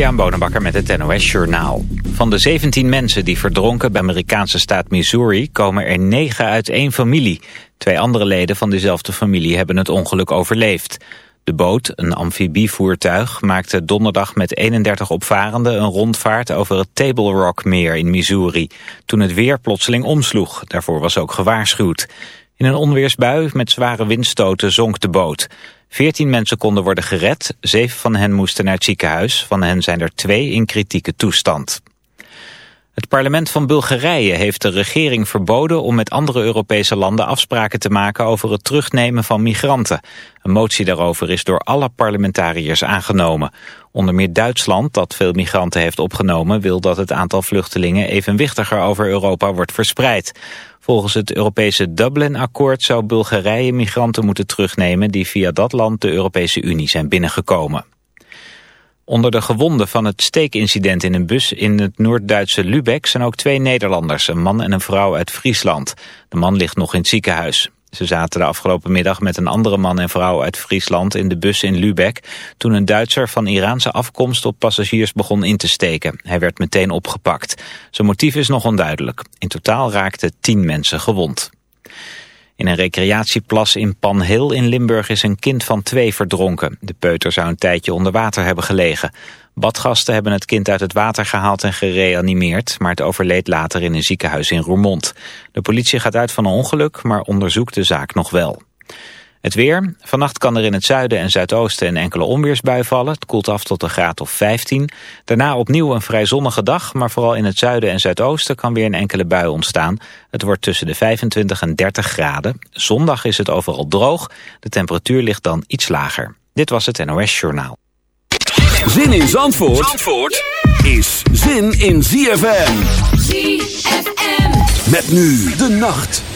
Jan Bonenbakker met het NOS Journaal. Van de 17 mensen die verdronken bij Amerikaanse staat Missouri... komen er 9 uit één familie. Twee andere leden van dezelfde familie hebben het ongeluk overleefd. De boot, een amfibievoertuig, maakte donderdag met 31 opvarenden... een rondvaart over het Table Rock meer in Missouri... toen het weer plotseling omsloeg. Daarvoor was ook gewaarschuwd. In een onweersbui met zware windstoten zonk de boot... Veertien mensen konden worden gered, zeven van hen moesten naar het ziekenhuis. Van hen zijn er twee in kritieke toestand. Het parlement van Bulgarije heeft de regering verboden om met andere Europese landen afspraken te maken over het terugnemen van migranten. Een motie daarover is door alle parlementariërs aangenomen. Onder meer Duitsland, dat veel migranten heeft opgenomen, wil dat het aantal vluchtelingen evenwichtiger over Europa wordt verspreid. Volgens het Europese Dublin-akkoord zou Bulgarije migranten moeten terugnemen die via dat land de Europese Unie zijn binnengekomen. Onder de gewonden van het steekincident in een bus in het Noord-Duitse Lübeck zijn ook twee Nederlanders, een man en een vrouw uit Friesland. De man ligt nog in het ziekenhuis. Ze zaten de afgelopen middag met een andere man en vrouw uit Friesland in de bus in Lübeck... toen een Duitser van Iraanse afkomst op passagiers begon in te steken. Hij werd meteen opgepakt. Zijn motief is nog onduidelijk. In totaal raakten tien mensen gewond. In een recreatieplas in Panheel in Limburg is een kind van twee verdronken. De peuter zou een tijdje onder water hebben gelegen. Badgasten hebben het kind uit het water gehaald en gereanimeerd... maar het overleed later in een ziekenhuis in Roermond. De politie gaat uit van een ongeluk, maar onderzoekt de zaak nog wel. Het weer. Vannacht kan er in het zuiden en zuidoosten een enkele onweersbui vallen. Het koelt af tot een graad of 15. Daarna opnieuw een vrij zonnige dag, maar vooral in het zuiden en zuidoosten kan weer een enkele bui ontstaan. Het wordt tussen de 25 en 30 graden. Zondag is het overal droog. De temperatuur ligt dan iets lager. Dit was het NOS Journaal. Zin in Zandvoort, Zandvoort is zin in ZFM. ZFM. Met nu de nacht.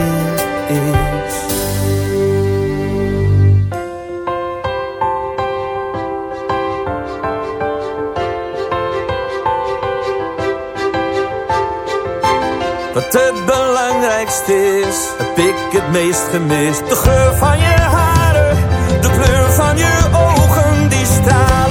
Wat het belangrijkste is, heb ik het meest gemist. De geur van je haren, de kleur van je ogen, die stralende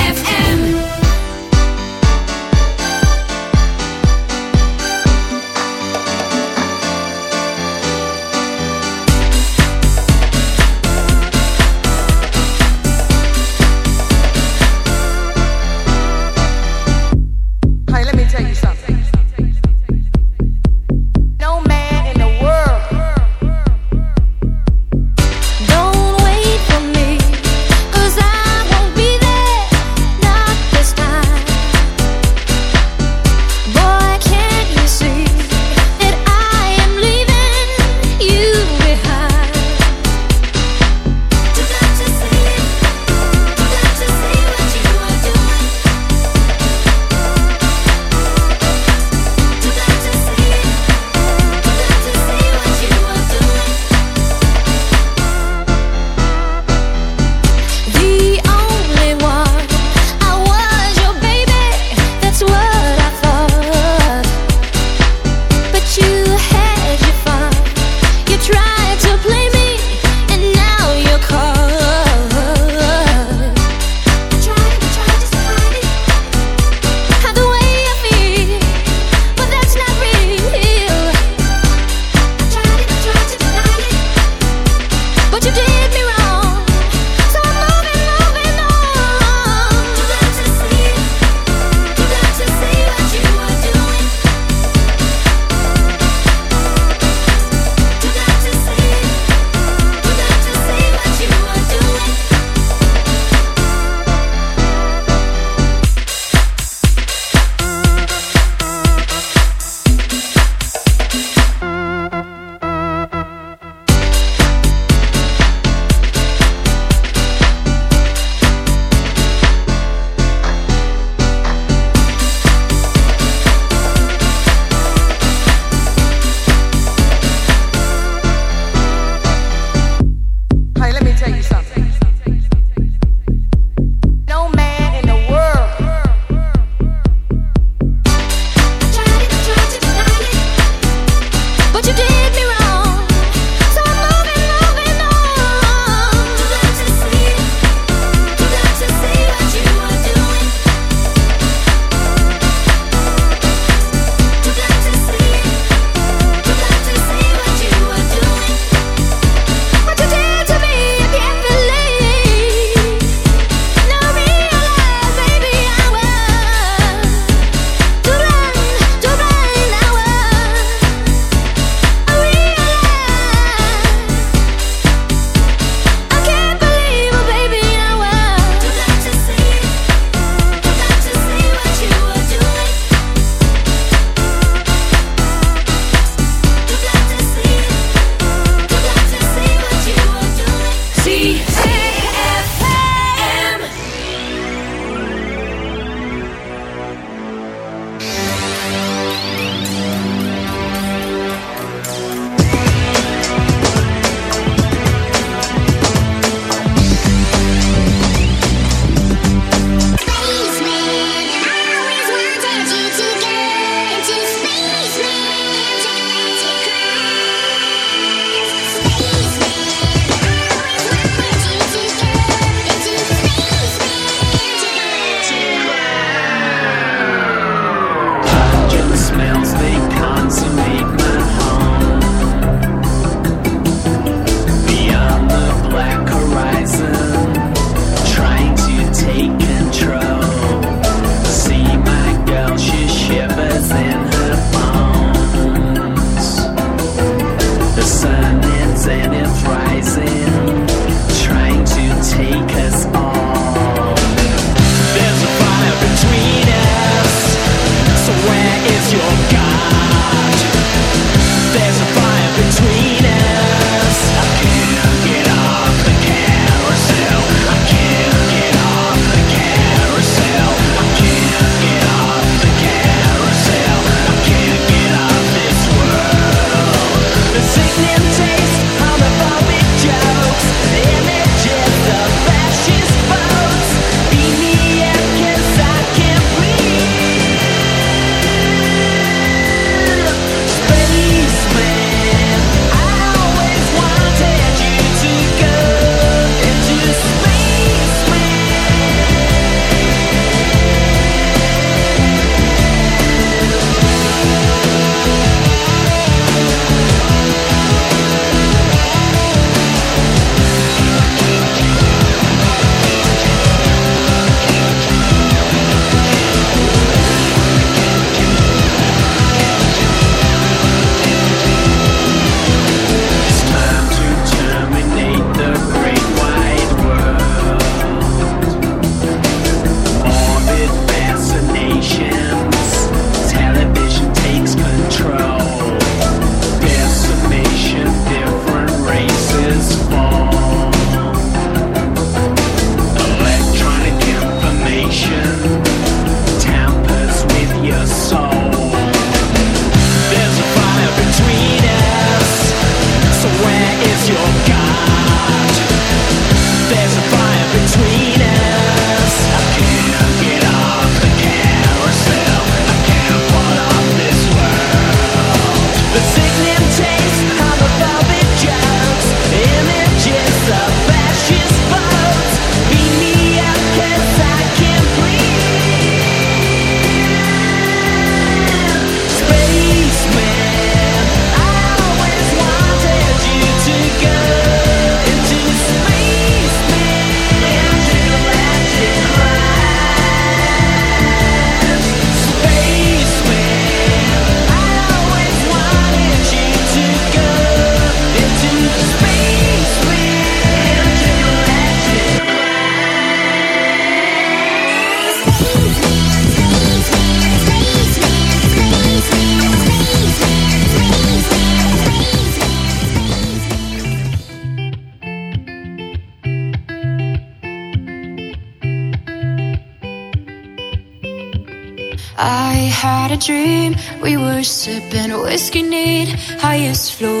this floor.